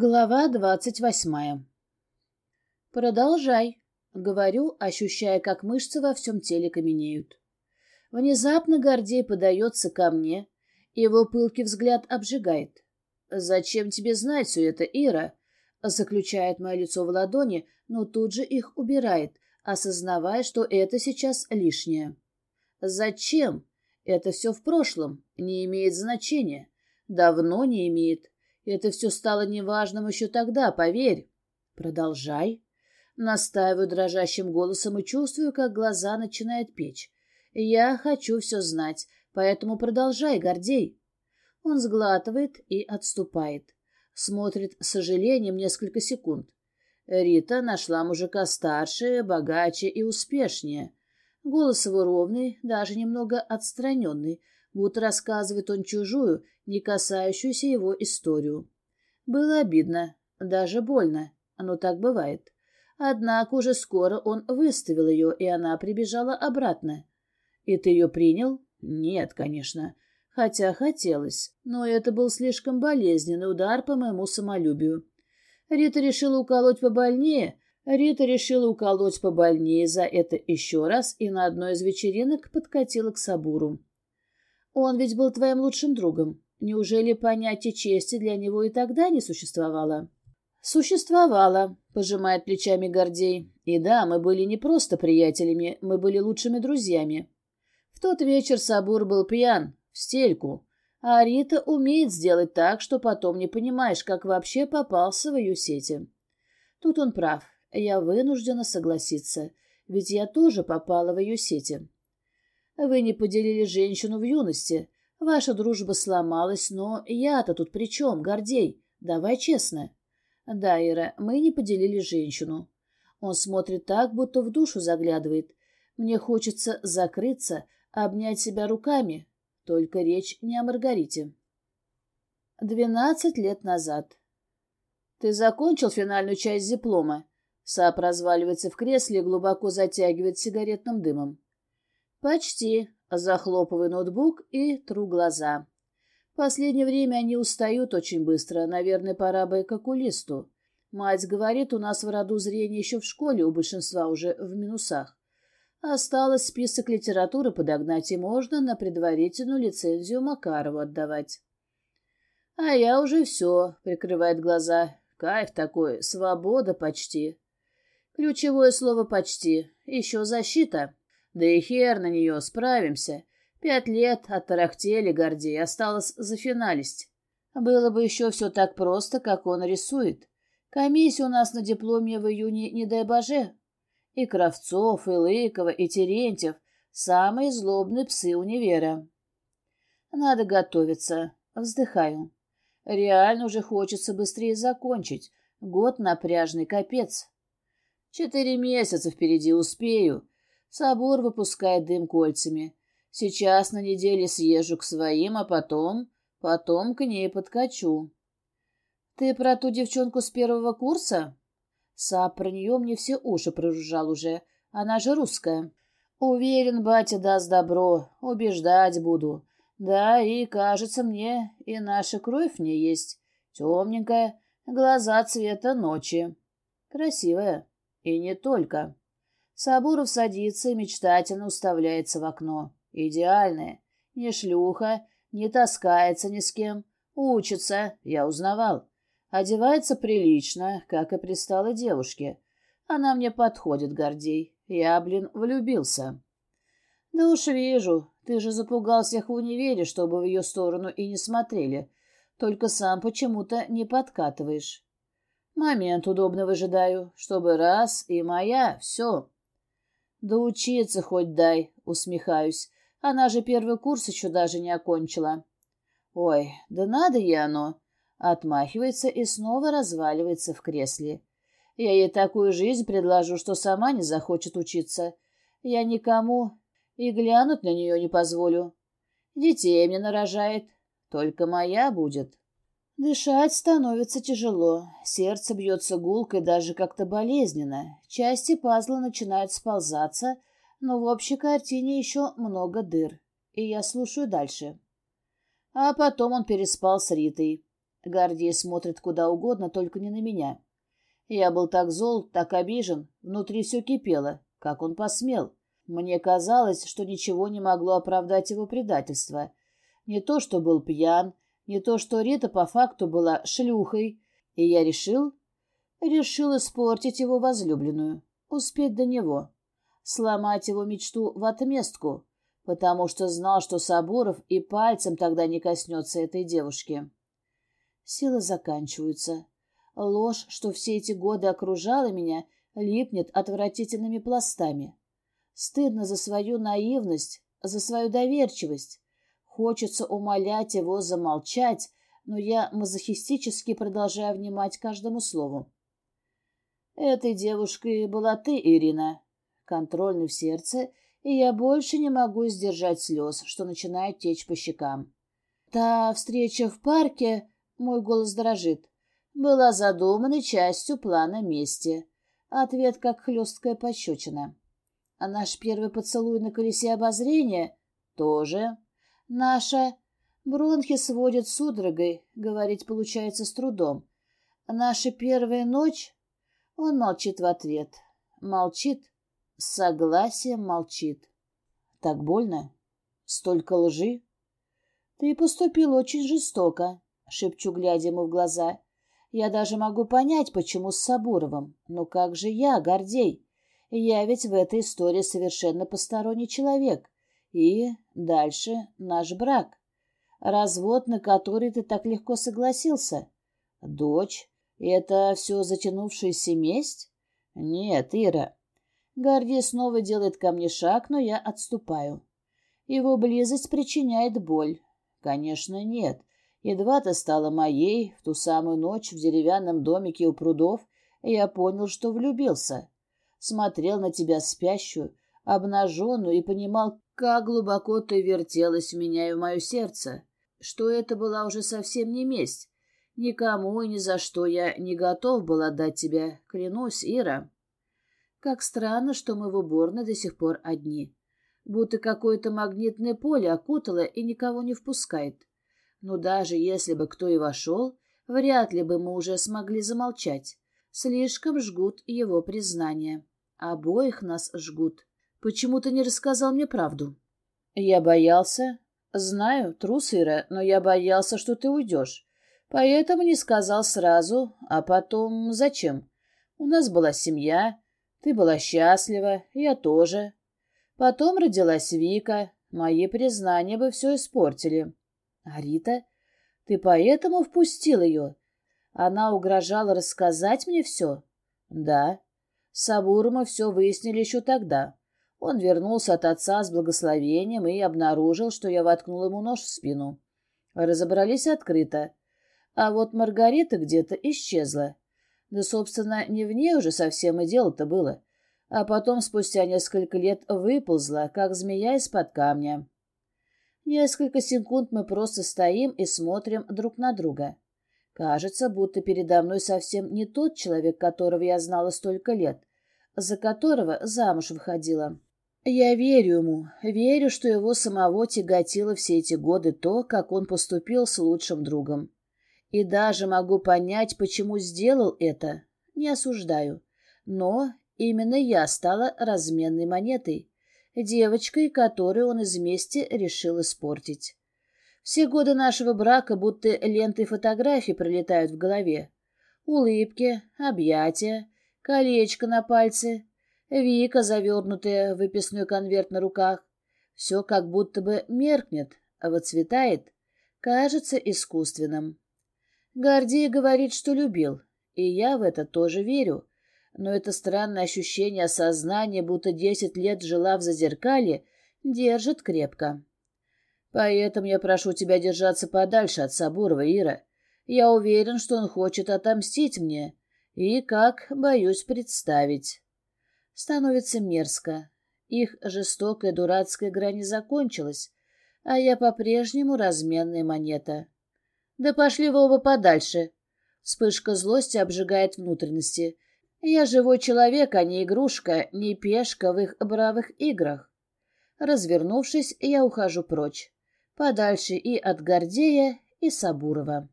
Глава двадцать восьмая. «Продолжай», — говорю, ощущая, как мышцы во всем теле каменеют. Внезапно Гордей подается ко мне, его пылкий взгляд обжигает. «Зачем тебе знать все это, Ира?» Заключает мое лицо в ладони, но тут же их убирает, осознавая, что это сейчас лишнее. «Зачем? Это все в прошлом, не имеет значения. Давно не имеет. Это все стало неважным еще тогда, поверь. Продолжай. Настаиваю дрожащим голосом и чувствую, как глаза начинают печь. Я хочу все знать, поэтому продолжай, Гордей. Он сглатывает и отступает. Смотрит с сожалением несколько секунд. Рита нашла мужика старше, богаче и успешнее. Голос его ровный, даже немного отстраненный, будто рассказывает он чужую, не касающуюся его историю. Было обидно, даже больно, но так бывает. Однако уже скоро он выставил ее, и она прибежала обратно. И ты ее принял? Нет, конечно. Хотя хотелось, но это был слишком болезненный удар по моему самолюбию. Рита решила уколоть побольнее, Рита решила уколоть побольнее за это еще раз и на одной из вечеринок подкатила к Сабуру. Он ведь был твоим лучшим другом. Неужели понятие чести для него и тогда не существовало? Существовало, пожимает плечами Гордей. И да, мы были не просто приятелями, мы были лучшими друзьями. В тот вечер Сабур был пьян, в стельку, а Рита умеет сделать так, что потом не понимаешь, как вообще попался в ее сети. Тут он прав, я вынуждена согласиться, ведь я тоже попала в ее сети. Вы не поделили женщину в юности. Ваша дружба сломалась, но я-то тут при чем, Гордей? Давай честно. Да, Ира, мы не поделили женщину. Он смотрит так, будто в душу заглядывает. Мне хочется закрыться, обнять себя руками. Только речь не о Маргарите. Двенадцать лет назад. Ты закончил финальную часть диплома? Сап разваливается в кресле и глубоко затягивает сигаретным дымом. «Почти», — захлопываю ноутбук и тру глаза. Последнее время они устают очень быстро, наверное, пора бы к окулисту. Мать говорит, у нас в роду зрение еще в школе, у большинства уже в минусах. Осталось список литературы подогнать, и можно на предварительную лицензию Макарову отдавать. А я уже все, прикрывает глаза. Кайф такой, свобода почти. Ключевое слово «почти». Еще защита. Да и хер на нее, справимся. Пять лет оттарахтели Гордей, осталось зафиналить. Было бы еще все так просто, как он рисует. Комиссия у нас на дипломе в июне, не дай боже. И Кравцов, и Лыкова, и Терентьев — самые злобные псы универа. Надо готовиться. Вздыхаю. Реально уже хочется быстрее закончить. Год напряжный капец. Четыре месяца впереди успею. Собор выпускает дым кольцами. Сейчас на неделе съезжу к своим, а потом... Потом к ней подкачу. Ты про ту девчонку с первого курса? Сап про нее мне все уши проружал уже. Она же русская. Уверен, батя даст добро. Убеждать буду. Да, и, кажется мне, и наша кровь в ней есть. Темненькая, глаза цвета ночи. Красивая. И не только. Сабуров садится и мечтательно уставляется в окно. Идеальная. Не шлюха, не таскается ни с кем. Учится, я узнавал. Одевается прилично, как и пристала девушке. Она мне подходит, Гордей. Я, блин, влюбился. Да уж вижу, ты же запугал всех в универе, чтобы в ее сторону и не смотрели. Только сам почему-то не подкатываешь. Момент удобно выжидаю, чтобы раз и моя, все. Да учиться хоть дай, усмехаюсь. Она же первый курс еще даже не окончила. Ой, да надо ей оно. Отмахивается и снова разваливается в кресле. Я ей такую жизнь предложу, что сама не захочет учиться. Я никому и глянуть на нее не позволю. Детей мне нарожает, только моя будет. Дышать становится тяжело, сердце бьется гулкой даже как-то болезненно, части пазла начинают сползаться, но в общей картине еще много дыр, и я слушаю дальше. А потом он переспал с Ритой. Гордей смотрит куда угодно, только не на меня. Я был так зол, так обижен, внутри все кипело. Как он посмел? Мне казалось, что ничего не могло оправдать его предательство. Не то, что был пьян, не то, что Рита по факту была шлюхой. И я решил... Решил испортить его возлюбленную, успеть до него, сломать его мечту в отместку, потому что знал, что Сабуров и пальцем тогда не коснется этой девушки. Силы заканчиваются. Ложь, что все эти годы окружала меня, липнет отвратительными пластами. Стыдно за свою наивность, за свою доверчивость. Хочется умолять его замолчать, но я мазохистически продолжаю внимать каждому слову. Этой девушкой была ты, Ирина. Контрольный в сердце, и я больше не могу сдержать слез, что начинают течь по щекам. Та встреча в парке мой голос дрожит. Была задумана частью плана мести. Ответ как хлесткая пощечина. А наш первый поцелуй на колесе обозрения тоже. Наша... Бронхи сводят судорогой, говорить получается с трудом. Наша первая ночь... Он молчит в ответ. Молчит. С согласием молчит. Так больно? Столько лжи? Ты поступил очень жестоко. — шепчу, глядя ему в глаза. «Я даже могу понять, почему с Сабуровым. Но как же я, Гордей? Я ведь в этой истории совершенно посторонний человек. И дальше наш брак. Развод, на который ты так легко согласился. Дочь? Это все затянувшаяся месть? Нет, Ира. Гордей снова делает ко мне шаг, но я отступаю. Его близость причиняет боль. Конечно, нет. Едва ты стала моей, в ту самую ночь в деревянном домике у прудов, я понял, что влюбился. Смотрел на тебя спящую, обнаженную, и понимал, как глубоко ты вертелась в меня и в мое сердце, что это была уже совсем не месть. Никому и ни за что я не готов был отдать тебя, клянусь, Ира. Как странно, что мы в уборной до сих пор одни. Будто какое-то магнитное поле окутало и никого не впускает. Но даже если бы кто и вошел, вряд ли бы мы уже смогли замолчать. Слишком жгут его признания. Обоих нас жгут. Почему ты не рассказал мне правду? Я боялся. Знаю, трус, Ира, но я боялся, что ты уйдешь. Поэтому не сказал сразу, а потом зачем? У нас была семья, ты была счастлива, я тоже. Потом родилась Вика, мои признания бы все испортили. А Рита? Ты поэтому впустил ее? Она угрожала рассказать мне все? Да. С Абуром все выяснили еще тогда. Он вернулся от отца с благословением и обнаружил, что я воткнул ему нож в спину. Разобрались открыто. А вот Маргарита где-то исчезла. Да, собственно, не в ней уже совсем и дело-то было. А потом, спустя несколько лет, выползла, как змея из-под камня. Несколько секунд мы просто стоим и смотрим друг на друга. Кажется, будто передо мной совсем не тот человек, которого я знала столько лет, за которого замуж выходила. Я верю ему, верю, что его самого тяготило все эти годы то, как он поступил с лучшим другом. И даже могу понять, почему сделал это. Не осуждаю. Но именно я стала разменной монетой девочкой, которую он из мести решил испортить. Все годы нашего брака будто ленты фотографий пролетают в голове. Улыбки, объятия, колечко на пальце, Вика, завернутая в выписной конверт на руках. Все как будто бы меркнет, а выцветает, кажется искусственным. Гордей говорит, что любил, и я в это тоже верю но это странное ощущение осознания, будто десять лет жила в зазеркалье, держит крепко. Поэтому я прошу тебя держаться подальше от Сабурова, Ира. Я уверен, что он хочет отомстить мне. И как, боюсь представить. Становится мерзко. Их жестокая дурацкая игра не закончилась, а я по-прежнему разменная монета. Да пошли вы оба подальше. Вспышка злости обжигает внутренности — я живой человек, а не игрушка, не пешка в их бравых играх. Развернувшись, я ухожу прочь, подальше и от Гордея, и Сабурова.